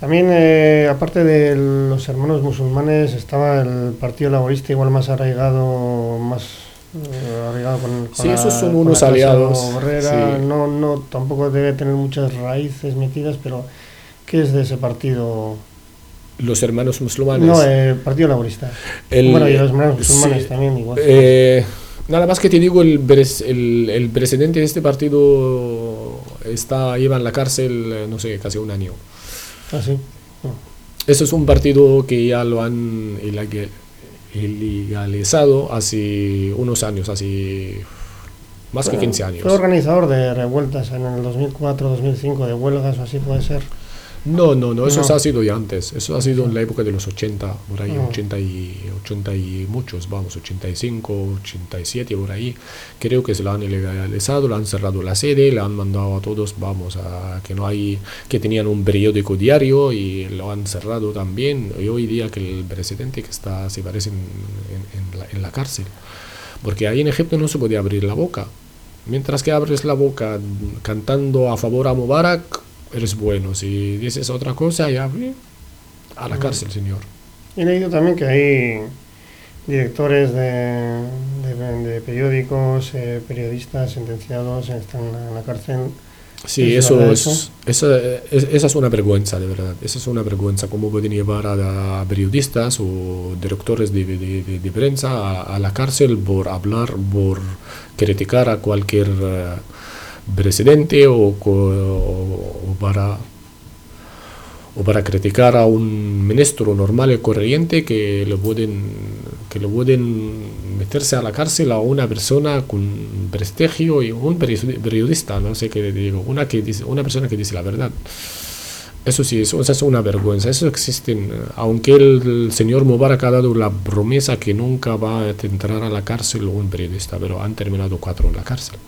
también eh, aparte de los hermanos musulmanes estaba el Partido Laborista igual más arraigado, más eh, arraigado con, con Sí, esos son la unos aliados, obrera. sí. No, no, tampoco debe tener muchas raíces metidas, pero ¿qué es de ese partido? Los hermanos musulmanes. No, el Partido Laborista. El- bueno, y los hermanos musulmanes sí, también igual. Eh, nada más que te digo, el, el, el presidente de este partido está lleva en la cárcel, eh, no sé, casi un año. Ah, sí. Eso es un partido que ya lo han ilega- ilegalizado hace unos años, hace más que 15 años. Fue organizador de revueltas en el 2004-2005, de huelgas o así puede ser. No, no, no, eso No. ha sido ya antes. Eso ha sido en la época de los 80, por ahí, Ah. 80 y, 80 y muchos, vamos, 85, 87, por ahí. Creo que se lo han ilegalizado, le han cerrado la sede, le han mandado a todos, vamos, a que no hay, que tenían un periódico diario y lo han cerrado también. Y hoy día que el presidente que está, se parece en, en- en la, en la cárcel. Porque ahí en Egipto no se podía abrir la boca. Mientras que abres la boca cantando a favor a Mubarak, eres bueno. Si dices otra cosa, ya eh, a la cárcel, señor. He leído también que hay directores de, de- de periódicos, eh, periodistas sentenciados, están en la cárcel. Sí, ¿Es eso es, eso? Esa, es- esa es una vergüenza, de verdad. Esa es una vergüenza. ¿Cómo pueden llevar a, periodistas o directores de, de- de- de prensa a, a la cárcel por hablar, por criticar a cualquier eh, presidente o, para o para criticar a un ministro normal y corriente que le pueden que pueden meterse a la cárcel a una persona con prestigio y un periodi- periodista no sé qué digo una que dice una persona que dice la verdad Eso sí, eso, es una vergüenza. Eso existe. Aunque el señor Mubarak ha dado la promesa que nunca va a entrar a la cárcel un periodista, pero han terminado cuatro en la cárcel.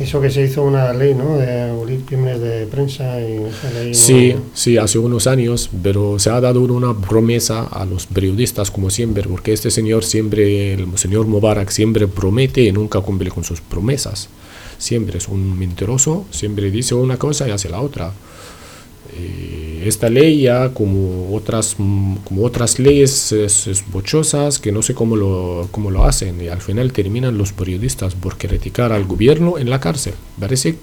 Eso que se hizo una ley, ¿no? De abolir crímenes de prensa y esa ley. ¿no? Sí, sí, hace unos años, pero se ha dado una promesa a los periodistas, como siempre, porque este señor siempre, el señor Mubarak siempre promete y nunca cumple con sus promesas. Siempre es un mentiroso, siempre dice una cosa y hace la otra. Eh, esta ley ya como otras como otras leyes es, bochosas que no sé cómo lo, cómo lo hacen y al final terminan los periodistas por criticar al gobierno en la cárcel. Parece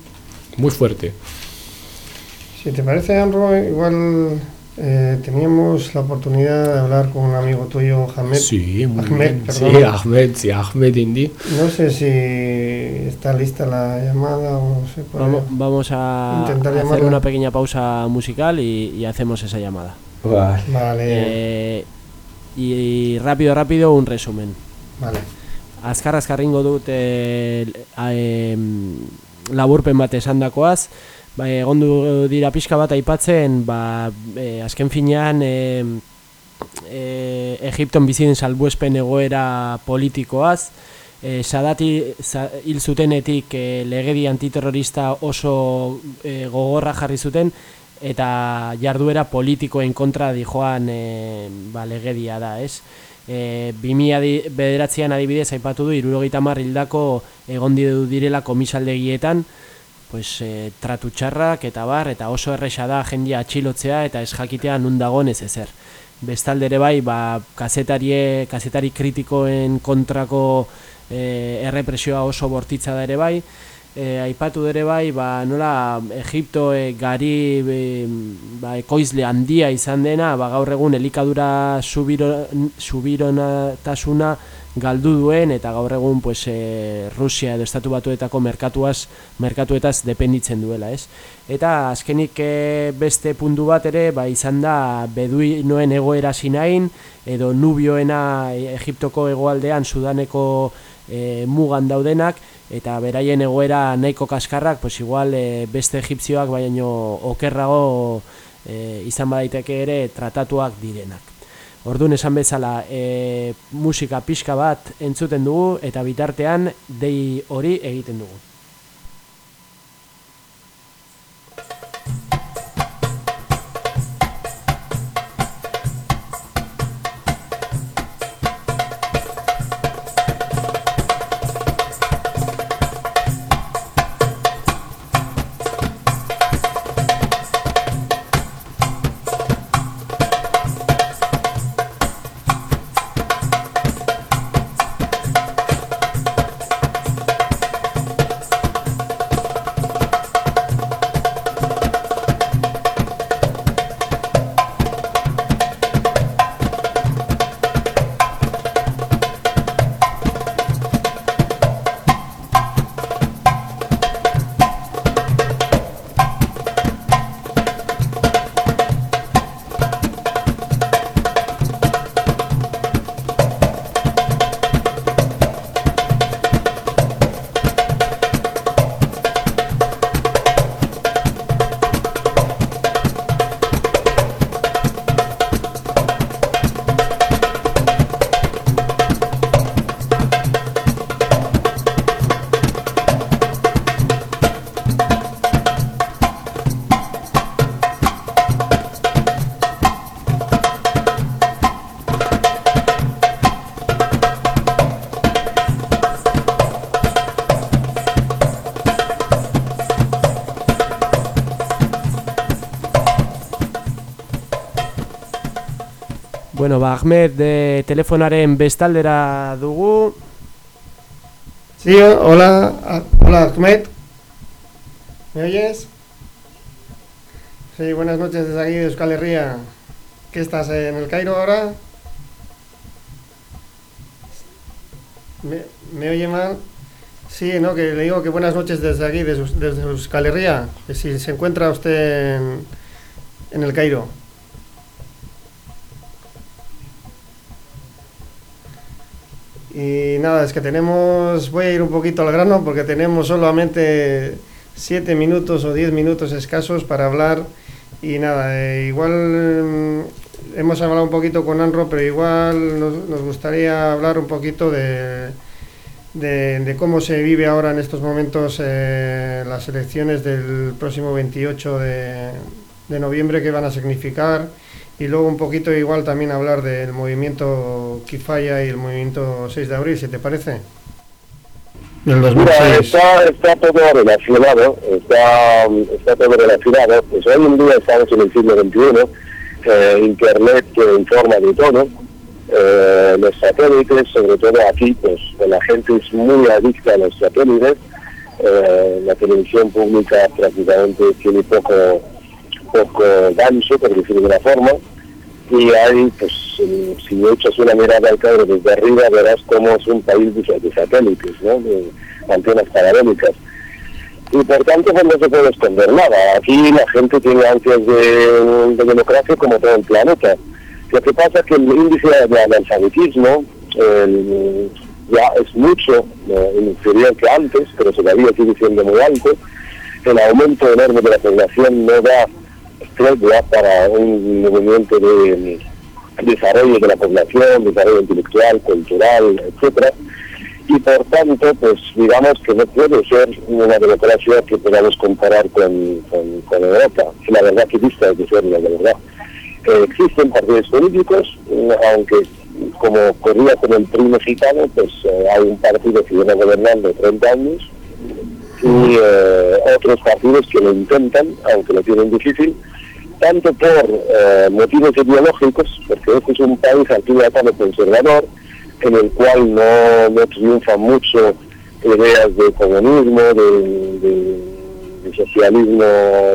muy fuerte. Si te parece, Anro, igual eh, teníamos la oportunidad de hablar con un amigo tuyo, Ahmed. sí muy Ahmed, bien. perdón. sí Ahmed sí Ahmed Indi No sé si está lista la llamada o se puede. Vamos, vamos a Intentar hacer llamarla. una pequeña pausa musical y, y hacemos esa llamada. Vale, Eh, y rápido, rápido, un resumen. vale. Azkar azkarringo dut e, em, laburpen bat esandakoaz, ba, egon du dira pixka bat aipatzen, ba, e, azken finean e, e, Egipton biziden salbuespen egoera politikoaz, e, sadati hil zutenetik e, legedi antiterrorista oso e, gogorra jarri zuten, eta jarduera politikoen kontra dijoan e, ba, legedia da, ez? E, 2000 bederatzean adibidez aipatu du irurogeita mar hildako egon diru direla komisaldegietan pues, e, tratu txarrak eta bar, eta oso erresa da jendia atxilotzea eta ez jakitea nun dagoen ez ezer. Bestalde ere bai, ba, kazetarie, kazetari kritikoen kontrako e, errepresioa oso bortitza da ere bai, e, aipatu ere bai, ba, nola Egipto e, gari e, ba, ekoizle handia izan dena, ba, gaur egun elikadura subiro, subironatasuna galdu duen eta gaur egun pues, e, Rusia edo Estatu Batuetako merkatuaz, merkatuetaz dependitzen duela, ez? Eta azkenik e, beste puntu bat ere ba, izan da beduinoen egoera sinain edo nubioena Egiptoko hegoaldean Sudaneko e, mugan daudenak eta beraien egoera nahiko kaskarrak, pues igual e, beste egipzioak baino okerrago e, izan badaiteke ere tratatuak direnak. Orduan esan bezala e, musika pixka bat entzuten dugu eta bitartean dei hori egiten dugu. Bueno, ba, Ahmed de telefonaren bestaldera dugu. Sí, hola, hola Ahmed. ¿Me oyes? Sí, buenas noches desde aquí de Euskal Herria. ¿Qué estás en el Cairo ahora? ¿Me, oye mal? Sí, no, que le digo que buenas noches desde aquí, desde, desde Euskal Herria. Si se encuentra usted en, en el Cairo. Y nada, es que tenemos, voy a ir un poquito al grano porque tenemos solamente siete minutos o diez minutos escasos para hablar y nada, eh, igual mm, hemos hablado un poquito con Anro, pero igual nos, gustaría hablar un poquito de, de, de cómo se vive ahora en estos momentos eh, las elecciones del próximo 28 de, de noviembre, qué van a significar. Y luego un poquito igual también hablar del movimiento Kifaya y el movimiento 6 de abril, si te parece. Del Mira, 2006. está, está todo relacionado, está, está todo relacionado. Pues hoy en día estamos en el siglo XXI, eh, Internet que informa de todo, eh, los satélites, sobre todo aquí, pues la gente es muy adicta a los satélites, eh, la televisión pública prácticamente tiene poco, poco gancho, por decirlo de una forma, y hay, pues, si echas una mirada al cuadro desde arriba, verás cómo es un país de, de satélites, ¿no? de antenas parabólicas. Y por tanto, pues no se puede esconder nada. Aquí la gente tiene ansias de, de democracia como todo el planeta. Lo que pasa es que el índice de analfabetismo ya es mucho eh, inferior que antes, pero todavía sigue siendo muy alto. El aumento enorme de la población no da tregua para un movimiento de mm, desarrollo de la población, desarrollo intelectual, cultural, etcétera y por tanto, pues digamos que no puede ser una democracia que podamos comparar con, con, con Europa. La verdad que vista de serlo, la verdad. Eh, existen partidos políticos, eh, aunque como ocurría con el PRI mexicano, pues eh, hay un partido que viene gobernando 30 años y eh, otros partidos que lo intentan, aunque lo tienen difícil, tanto por eh, motivos ideológicos, porque este es un país al fin y conservador, en el cual no, no triunfan mucho ideas de comunismo, de, de- de socialismo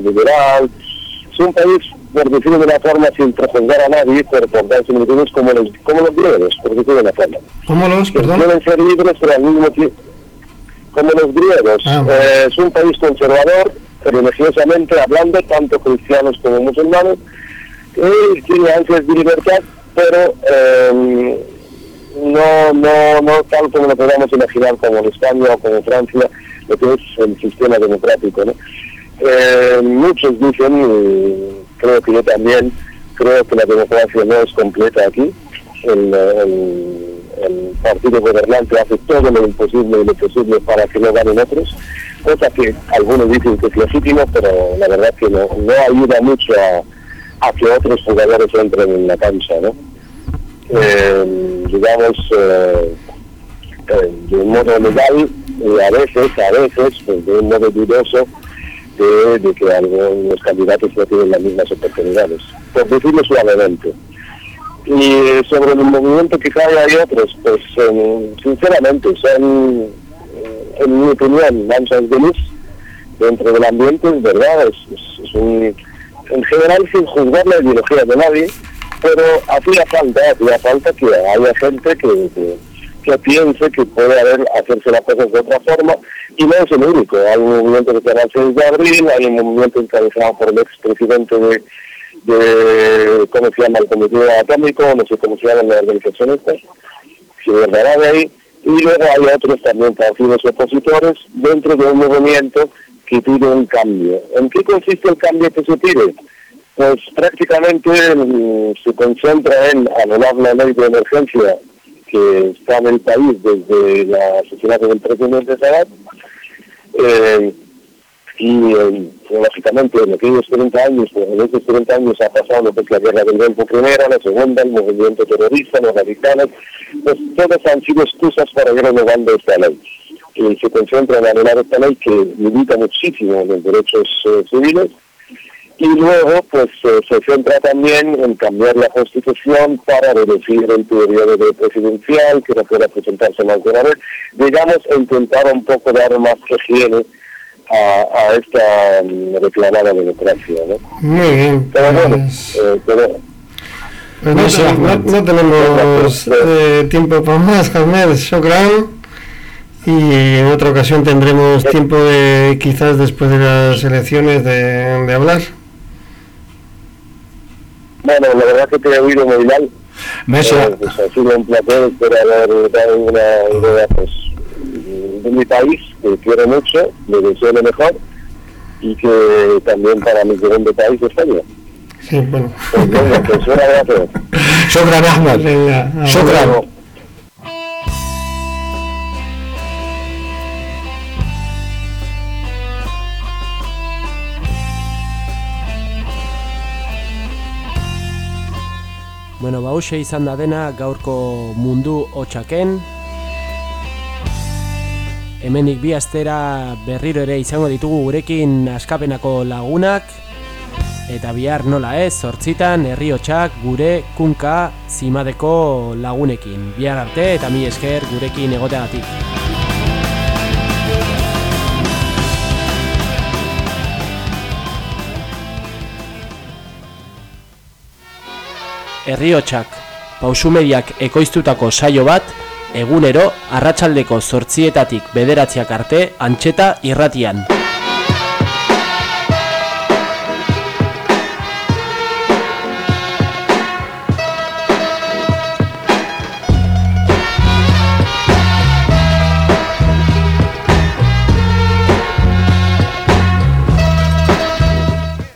liberal. Es un país, por decirlo de una forma, sin prejuzgar a nadie, pero por dar similitudes como los, como los griegos, por decirlo de una forma ¿Cómo los, perdón? pueden ser libres pero al mismo tiempo como los griegos Ah. Eh, es un país conservador religiosamente hablando tanto cristianos como musulmanes y tiene ansias de libertad pero eh, no no no tal como lo podamos imaginar como en España o como Francia lo que es el sistema democrático ¿no? Eh, muchos dicen y creo que yo también creo que la democracia no es completa aquí el, el- el partido gobernante hace todo lo imposible y lo posible para que no ganen otros, cosa que algunos dicen que es legítimo, pero la verdad que no, no ayuda mucho a, que otros jugadores entren en la cancha, ¿no? Eh, digamos, eh, eh, de un modo legal, y a veces, a veces, pues de un modo dudoso, de, de que algunos candidatos no tienen las mismas oportunidades, por decirlo suavemente. Y sobre el movimiento que cae hay otros, pues eh, sinceramente son, eh, en mi opinión, manchas de luz dentro del ambiente, es verdad, es, es- es un, en general sin juzgar la ideología de nadie, pero hacía falta, hacía falta que haya gente que, que, piense que puede haber, hacerse las cosas de otra forma, y no es el único, hay un movimiento que se llama el 6 de abril, hay un movimiento encabezado por el expresidente de, de cómo se llama el comité atómico, no sé cómo se llama la organización esta, si verdará de ahí, y luego hay otros también partidos opositores dentro de un movimiento que pide un cambio. ¿En qué consiste el cambio que se pide? Pues prácticamente mm, se concentra en anular la ley de emergencia que está en el país desde el asesinato del presidente Sadat, eh, y eh, lógicamente en aquellos 30 años, pues, en esos 30 años ha pasado lo que es la guerra del Golfo primera, la segunda, el movimiento terrorista, los radicales, pues todas han sido excusas para ir renovando esta ley. Y se concentra en anular esta ley que limita muchísimo los derechos eh, civiles y luego pues eh, se centra también en cambiar la constitución para reducir el periodo de presidencial, que no pueda presentarse más de una vez, digamos, intentar un poco dar más higiene a, a esta mm, reclamada democracia, ¿no? Muy bien. Pero bueno, pues- eh, pero Pues no, tenemos eh, tiempo para más, Ahmed, Shokran. Y en otra ocasión tendremos tiempo de, quizás después de las elecciones, de, de hablar. bueno, la verdad que te he oído muy mal. Mesa, Eh, pues ha sido un placer haber dado una idea pues, de mi país, que quiero mucho, le deseo lo mejor, y que también para mi segundo país, España. Sí, bueno. Pues venga, pues un abrazo. Shukran, Ahmed. Venga, a- Shukran. Bueno, ba, hauxe izan da dena gaurko mundu hotxaken. Hemenik bi astera berriro ere izango ditugu gurekin askapenako lagunak. Eta bihar nola ez, zortzitan herri hotxak gure kunka zimadeko lagunekin. Bihar arte eta mi esker gurekin egoteagatik. Herriotsak, pausumediak ekoiztutako saio bat, egunero arratsaldeko zortzietatik bederatziak arte antxeta irratian.